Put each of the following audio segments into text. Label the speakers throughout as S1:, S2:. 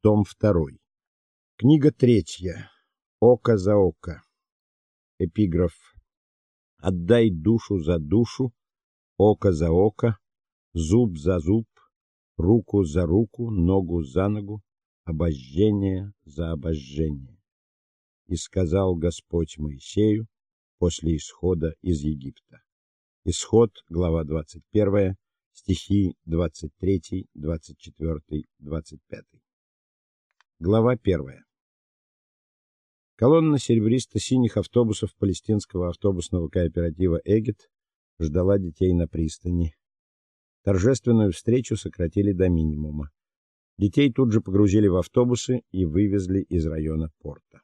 S1: том 2. Книга третья. Око за око. Эпиграф. Отдай душу за душу, око за око, зуб за зуб, руку за руку, ногу за ногу, обожжение за обожжение. И сказал Господь Моисею после исхода из Египта. Исход, глава 21, стихи 23, 24, 25. Глава 1. Колонна серебристо-синих автобусов палестинского автобусного кооператива Эгет ждала детей на пристани. Торжественную встречу сократили до минимума. Детей тут же погрузили в автобусы и вывезли из района порта.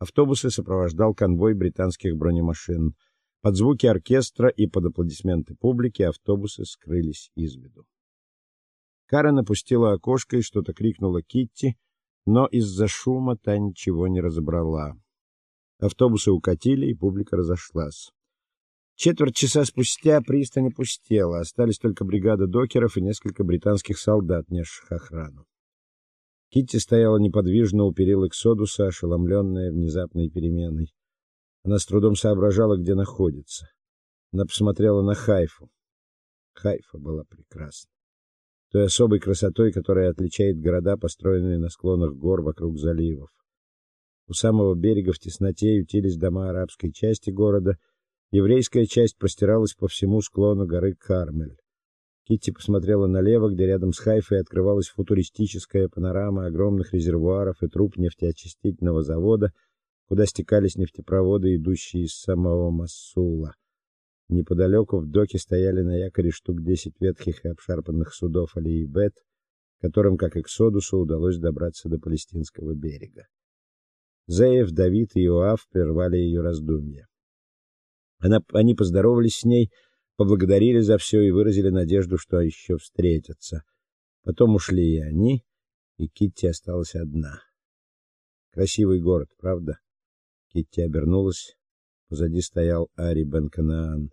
S1: Автобусы сопровождал конвой британских бронемашин. Под звуки оркестра и под аплодисменты публики автобусы скрылись из виду. Карен опустила окошко и что-то крикнула Китти, но из-за шума та ничего не разобрала. Автобусы укатили, и публика разошлась. Четверть часа спустя пристань опустела, остались только бригада докеров и несколько британских солдат, несших охрану. Китти стояла неподвижно у перил Эксодуса, ошеломленная внезапной переменой. Она с трудом соображала, где находится. Она посмотрела на Хайфу. Хайфа была прекрасна. Той особой красотой, которая отличает города, построенные на склонах гор вокруг заливов. У самого берега в тесноте ютились дома арабской части города, еврейская часть простиралась по всему склону горы Кармель. Китти посмотрела налево, где рядом с Хайфой открывалась футуристическая панорама огромных резервуаров и труб нефтеочистительного завода, куда стекались нефтепроводы, идущие из самого Моссула. Неподалеку в доке стояли на якоре штук десять ветхих и обшарпанных судов Алиибет, которым, как Эксодусу, удалось добраться до палестинского берега. Заев, Давид и Иоав прервали ее раздумья. Она они поздоровались с ней, поблагодарили за все и выразили надежду, что еще встретятся. Потом ушли и они, и Китти осталась одна. Красивый город, правда? Китти обернулась. Позади стоял Ари Бен-Канаан.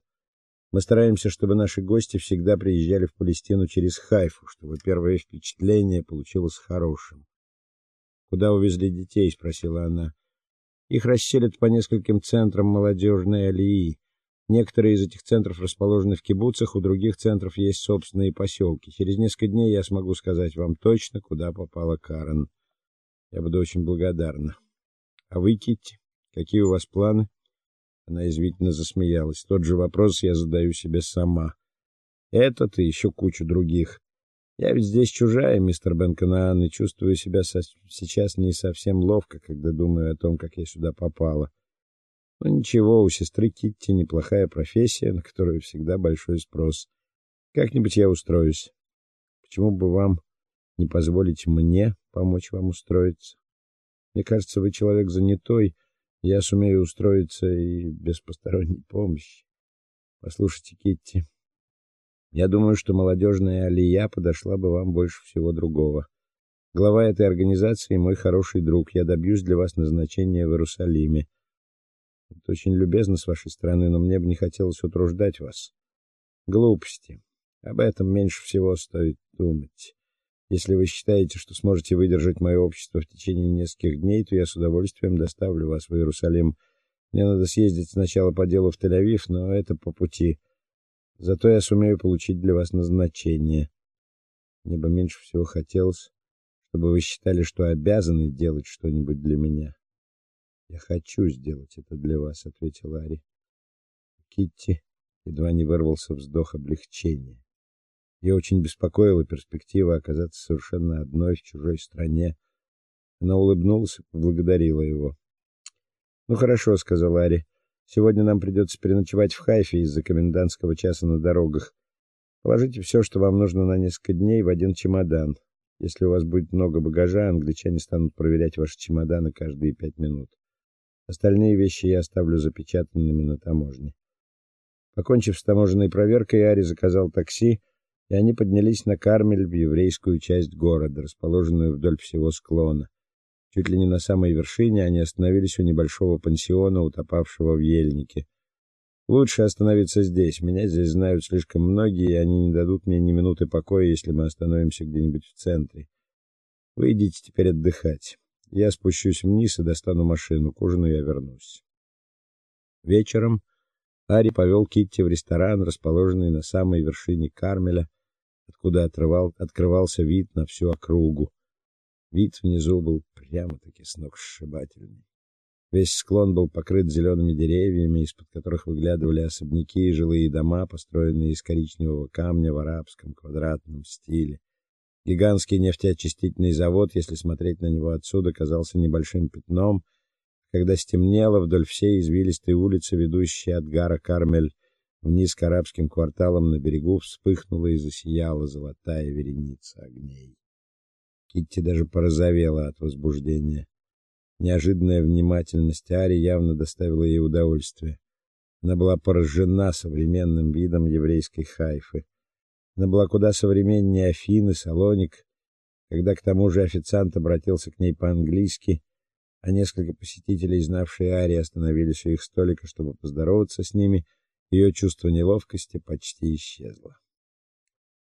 S1: Мы стараемся, чтобы наши гости всегда приезжали в Палестину через Хайфу, чтобы первое впечатление получилось хорошим. Куда увезли детей, спросила она. Их расселят по нескольким центрам молодежной алии. Некоторые из этих центров расположены в кибуцах, у других центров есть собственные поселки. Через несколько дней я смогу сказать вам точно, куда попала Карен. Я буду очень благодарна. А вы, Китти? Какие у вас планы? Она извитительно засмеялась. Тот же вопрос я задаю себе сама. Этот и еще кучу других. Я ведь здесь чужая, мистер Бенканаан, и чувствую себя со сейчас не совсем ловко, когда думаю о том, как я сюда попала. Но ничего, у сестры Китти неплохая профессия, на которую всегда большой спрос. Как-нибудь я устроюсь. Почему бы вам не позволить мне помочь вам устроиться? Мне кажется, вы человек занятой, я сумею устроиться и без посторонней помощи. Послушайте, Китти, я думаю, что молодежная алия подошла бы вам больше всего другого. Глава этой организации мой хороший друг. Я добьюсь для вас назначения в Иерусалиме. Это очень любезно с вашей стороны, но мне бы не хотелось утруждать вас. Глупости. Об этом меньше всего стоит думать. Если вы считаете, что сможете выдержать мое общество в течение нескольких дней, то я с удовольствием доставлю вас в Иерусалим. Мне надо съездить сначала по делу в Тель-Авив, но это по пути. Зато я сумею получить для вас назначение. Мне бы меньше всего хотелось, чтобы вы считали, что обязаны делать что-нибудь для меня. Я хочу сделать это для вас, ответил Ари. Китти едва не вырвался вздох облегчения. Ее очень беспокоила перспектива оказаться совершенно одной в чужой стране. Она улыбнулась и поблагодарила его. "Ну хорошо", сказал Ари. "Сегодня нам придется переночевать в Хайфе из-за комендантского часа на дорогах. Положите все, что вам нужно на несколько дней, в один чемодан. Если у вас будет много багажа, англичане станут проверять ваши чемоданы каждые пять минут. Остальные вещи я оставлю запечатанными на таможне". Покончив с таможенной проверкой, Ари заказал такси и они поднялись на Кармель в еврейскую часть города, расположенную вдоль всего склона. Чуть ли не на самой вершине они остановились у небольшого пансиона, утопавшего в ельнике. Лучше остановиться здесь. Меня здесь знают слишком многие, и они не дадут мне ни минуты покоя, если мы остановимся где-нибудь в центре. Вы идите теперь отдыхать. Я спущусь вниз и достану машину. К ужину я вернусь. Вечером Ари повел Китти в ресторан, расположенный на самой вершине Кармеля, откуда отрывал, открывался вид на всю округу. Вид внизу был прямо-таки сногсшибательный. Весь склон был покрыт зелеными деревьями, из-под которых выглядывали особняки и жилые дома, построенные из коричневого камня в арабском квадратном стиле. Гигантский нефтеочистительный завод, если смотреть на него отсюда, казался небольшим пятном. Когда стемнело, вдоль всей извилистой улицы, ведущей от Гара Кармель вниз к арабским кварталам на берегу, вспыхнула и засияла золотая вереница огней. Китти даже порозовела от возбуждения. Неожиданная внимательность Ари явно доставила ей удовольствие. Она была поражена современным видом еврейской Хайфы. Она была куда современнее Афины, Салоник. Когда к тому же официант обратился к ней по-английски, а несколько посетителей, знавшие Ари, остановились у их столика, чтобы поздороваться с ними, ее чувство неловкости почти исчезло.